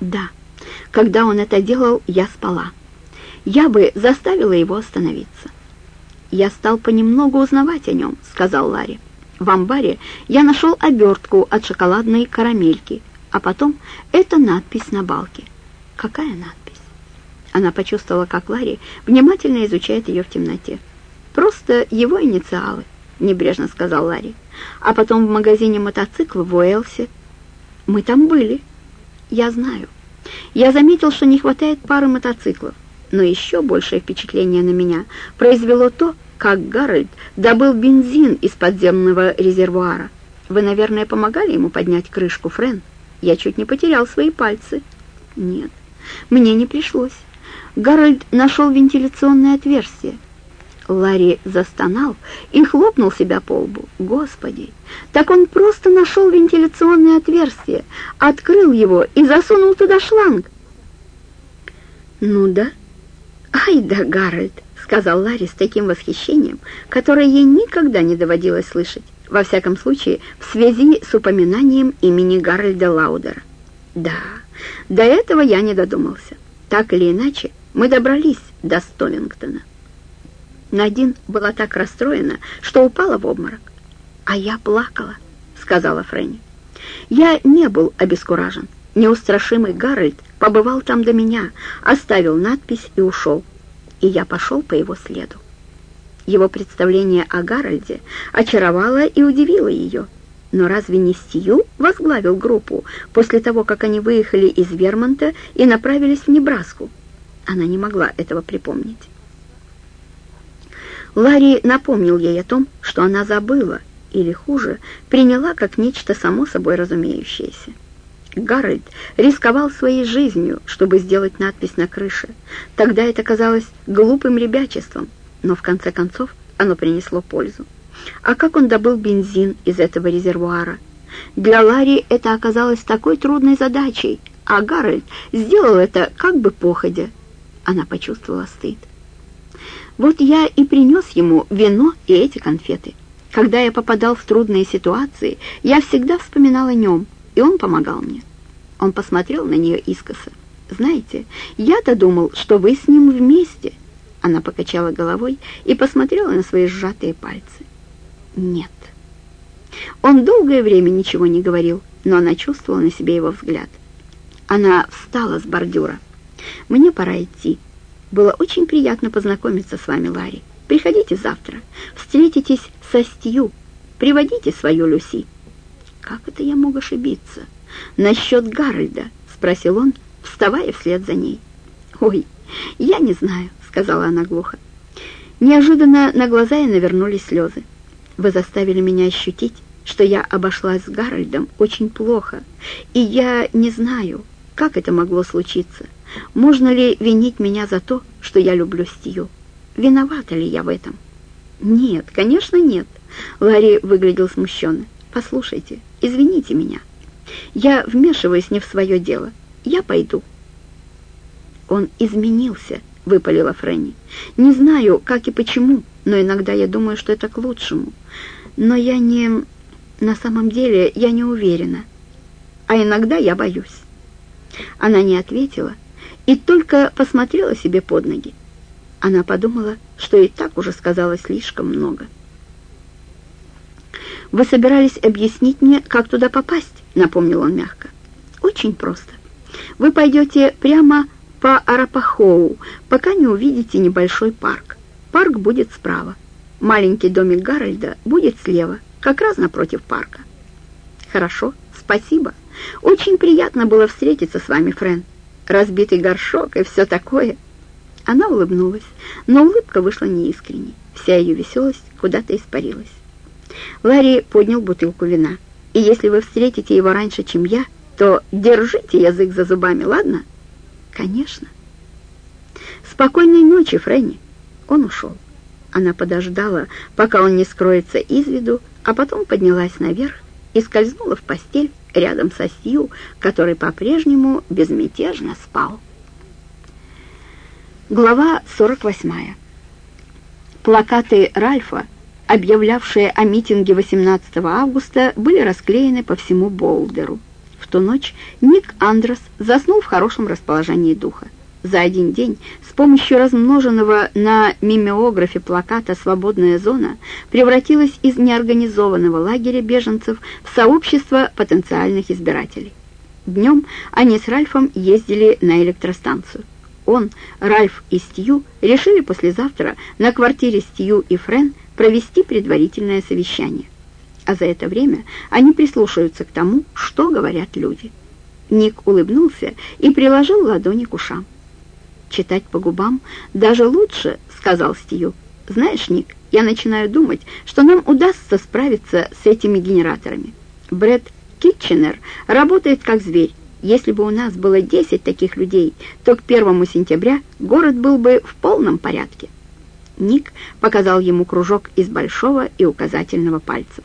Да, когда он это делал, я спала. Я бы заставила его остановиться. «Я стал понемногу узнавать о нем», — сказал Ларри. «В амбаре я нашел обертку от шоколадной карамельки, а потом эта надпись на балке». «Какая надпись?» Она почувствовала, как Ларри внимательно изучает ее в темноте. «Просто его инициалы», — небрежно сказал Ларри. «А потом в магазине мотоциклов в Уэлсе. Мы там были. Я знаю. Я заметил, что не хватает пары мотоциклов. Но еще большее впечатление на меня произвело то, как Гарольд добыл бензин из подземного резервуара. Вы, наверное, помогали ему поднять крышку, Френ? Я чуть не потерял свои пальцы. Нет, мне не пришлось. Гарольд нашел вентиляционное отверстие. Ларри застонал и хлопнул себя по лбу. Господи, так он просто нашел вентиляционное отверстие, открыл его и засунул туда шланг. Ну да, ай да, Гарольд, сказал Ларри с таким восхищением, которое ей никогда не доводилось слышать, во всяком случае, в связи с упоминанием имени Гарольда Лаудера. Да, до этого я не додумался. Так или иначе, мы добрались до Столингтона. Надин была так расстроена, что упала в обморок. «А я плакала», — сказала Фрэнни. «Я не был обескуражен. Неустрашимый Гарольд побывал там до меня, оставил надпись и ушел и я пошел по его следу. Его представление о Гарольде очаровало и удивило ее. Но разве не Стью возглавил группу после того, как они выехали из Вермонта и направились в Небраску? Она не могла этого припомнить. Ларри напомнил ей о том, что она забыла, или хуже, приняла как нечто само собой разумеющееся. Гарольд рисковал своей жизнью, чтобы сделать надпись на крыше. Тогда это казалось глупым ребячеством, но в конце концов оно принесло пользу. А как он добыл бензин из этого резервуара? Для Ларри это оказалось такой трудной задачей, а Гарольд сделал это как бы походя. Она почувствовала стыд. Вот я и принес ему вино и эти конфеты. Когда я попадал в трудные ситуации, я всегда вспоминал о нем, и он помогал мне. Он посмотрел на нее искоса. «Знаете, я-то думал, что вы с ним вместе». Она покачала головой и посмотрела на свои сжатые пальцы. «Нет». Он долгое время ничего не говорил, но она чувствовала на себе его взгляд. Она встала с бордюра. «Мне пора идти. Было очень приятно познакомиться с вами, Ларри. Приходите завтра. Встретитесь со Стью. Приводите свою Люси». «Как это я мог ошибиться?» «Насчет Гарольда?» — спросил он, вставая вслед за ней. «Ой, я не знаю», — сказала она глухо. Неожиданно на глаза ей навернулись слезы. «Вы заставили меня ощутить, что я обошлась с Гарольдом очень плохо, и я не знаю, как это могло случиться. Можно ли винить меня за то, что я люблю Стию? Виновата ли я в этом?» «Нет, конечно, нет», — Ларри выглядел смущенно. «Послушайте, извините меня». Я вмешиваюсь не в свое дело. Я пойду». «Он изменился», — выпалила Фрэнни. «Не знаю, как и почему, но иногда я думаю, что это к лучшему. Но я не... На самом деле я не уверена. А иногда я боюсь». Она не ответила и только посмотрела себе под ноги. Она подумала, что и так уже сказала слишком много. «Вы собирались объяснить мне, как туда попасть?» напомнил он мягко. «Очень просто. Вы пойдете прямо по Арапахоу, пока не увидите небольшой парк. Парк будет справа. Маленький домик Гарольда будет слева, как раз напротив парка». «Хорошо, спасибо. Очень приятно было встретиться с вами, Френ. Разбитый горшок и все такое». Она улыбнулась, но улыбка вышла неискренней. Вся ее веселость куда-то испарилась. Ларри поднял бутылку вина и если вы встретите его раньше, чем я, то держите язык за зубами, ладно? Конечно. Спокойной ночи, Фрэнни. Он ушел. Она подождала, пока он не скроется из виду, а потом поднялась наверх и скользнула в постель рядом со Сью, который по-прежнему безмятежно спал. Глава 48. Плакаты Ральфа объявлявшие о митинге 18 августа, были расклеены по всему Болдеру. В ту ночь Ник Андрес заснул в хорошем расположении духа. За один день с помощью размноженного на мимеографе плаката «Свободная зона» превратилась из неорганизованного лагеря беженцев в сообщество потенциальных избирателей. Днем они с Ральфом ездили на электростанцию. Он, Ральф и Стью решили послезавтра на квартире Стью и Френ провести предварительное совещание. А за это время они прислушаются к тому, что говорят люди. Ник улыбнулся и приложил ладони к ушам. «Читать по губам даже лучше», — сказал Стью. «Знаешь, Ник, я начинаю думать, что нам удастся справиться с этими генераторами. Брэд Китченер работает как зверь. Если бы у нас было 10 таких людей, то к первому сентября город был бы в полном порядке». Ник показал ему кружок из большого и указательного пальцев.